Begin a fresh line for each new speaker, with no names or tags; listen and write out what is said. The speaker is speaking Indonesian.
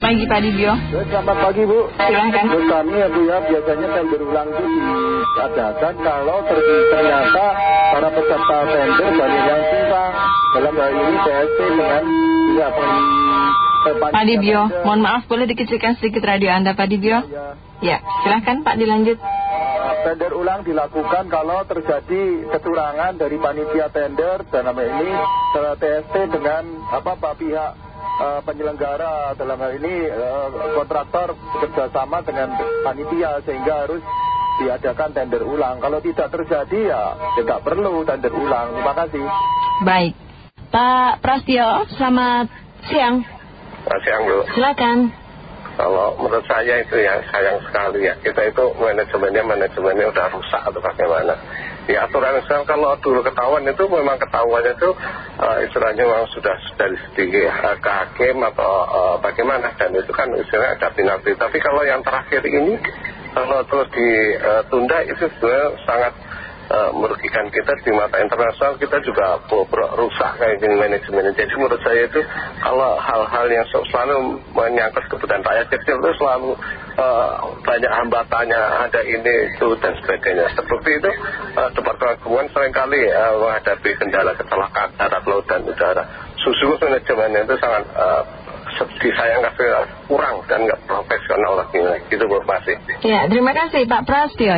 Pagi Pak Dibio.
Ya, selamat pagi Bu.
Silahkan.
Menurut kami ya Bu ya, biasanya tender ulang itu diadakan kalau ternyata para peserta tender banyak yang curang. Dalam hal ini PSP dengan ya,
Pak Dibio, mohon maaf boleh dikecilkan sedikit radio Anda Pak Dibio?
Ya.
Ya, silahkan Pak dilanjut.
Uh, tender ulang dilakukan kalau terjadi kecurangan dari panitia tender dan nama ini uh, TST dengan apa Pak pihak uh, penyelenggara dalam hal ini uh, kontraktor bekerjasama dengan panitia sehingga harus diadakan tender ulang. Kalau tidak terjadi ya tidak perlu tender ulang. Terima kasih.
Baik. Pak Prastio, selamat siang.
Selamat siang Bu.
Silakan.
Kalau menurut saya itu ya sayang sekali ya. Kita itu manajemennya manajemennya udah rusak atau bagaimana. Ya aturan Islam kalau dulu ketahuan itu memang ketahuannya itu uh, istilahnya memang sudah dari segi uh, ke hakim atau uh, bagaimana. Dan itu kan istilahnya ada penalti. Tapi kalau yang terakhir ini kalau terus ditunda itu sebenarnya sangat merugikan kita di mata internasional kita juga rusak kayak gini manajemennya jadi menurut saya itu kalau hal-hal yang selalu menyangkut kebutuhan rakyat kecil itu selalu uh, banyak hambatannya ada ini itu dan sebagainya seperti itu uh, Departemen Keuangan sering kali uh, menghadapi kendala kecelakaan darat laut dan udara susu manajemennya itu sangat uh, disayangkan kurang dan nggak profesional lagi gitu Bu masih
Ya, terima kasih Pak Prastio.